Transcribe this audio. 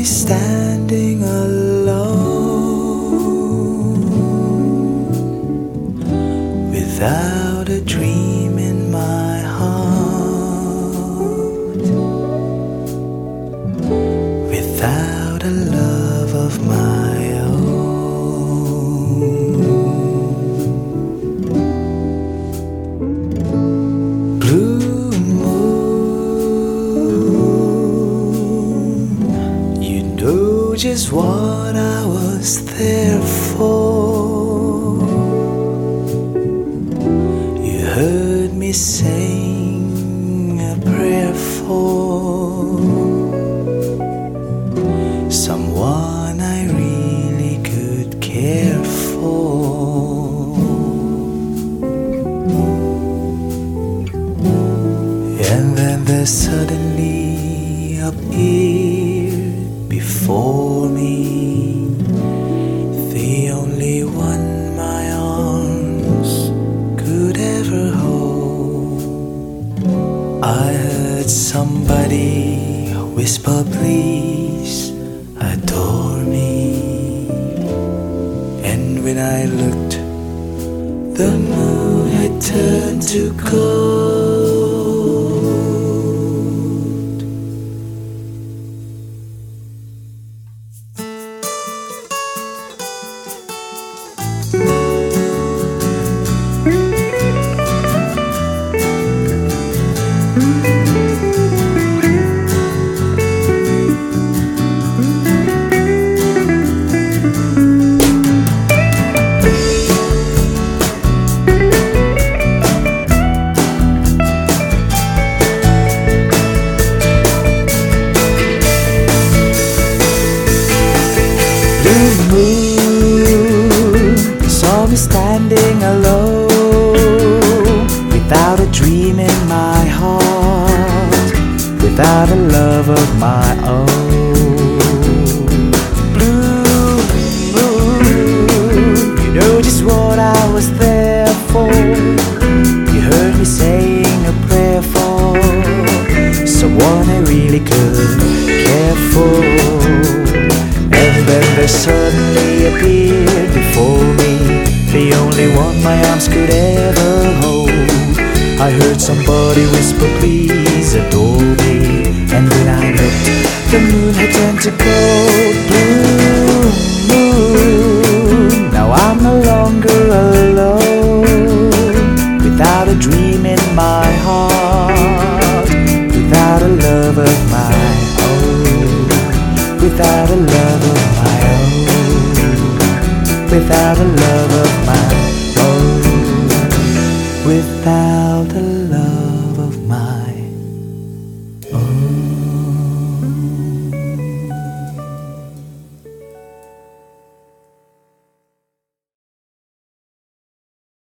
me standing alone without a dream in my heart, without know just what I was there for. You heard me sing a prayer for someone I really could care for. And then there suddenly appeared before me the only one my arms could ever hold. I heard somebody whisper, Please adore me. And when I looked, the moon had turned to gold. Blue dream in my heart, without a love of my own. Blue moon, you know just what I was there for. You heard me saying a prayer for someone I really could care for. Then suddenly appeared before me the only one my arms could ever hold. I heard somebody whisper, please adore me. And when I looked, the moon had turned to gold. Blue moon, now I'm no longer alone. Without a dream in my heart, without a love of my own, without a love of my own, without a love of my own, without a.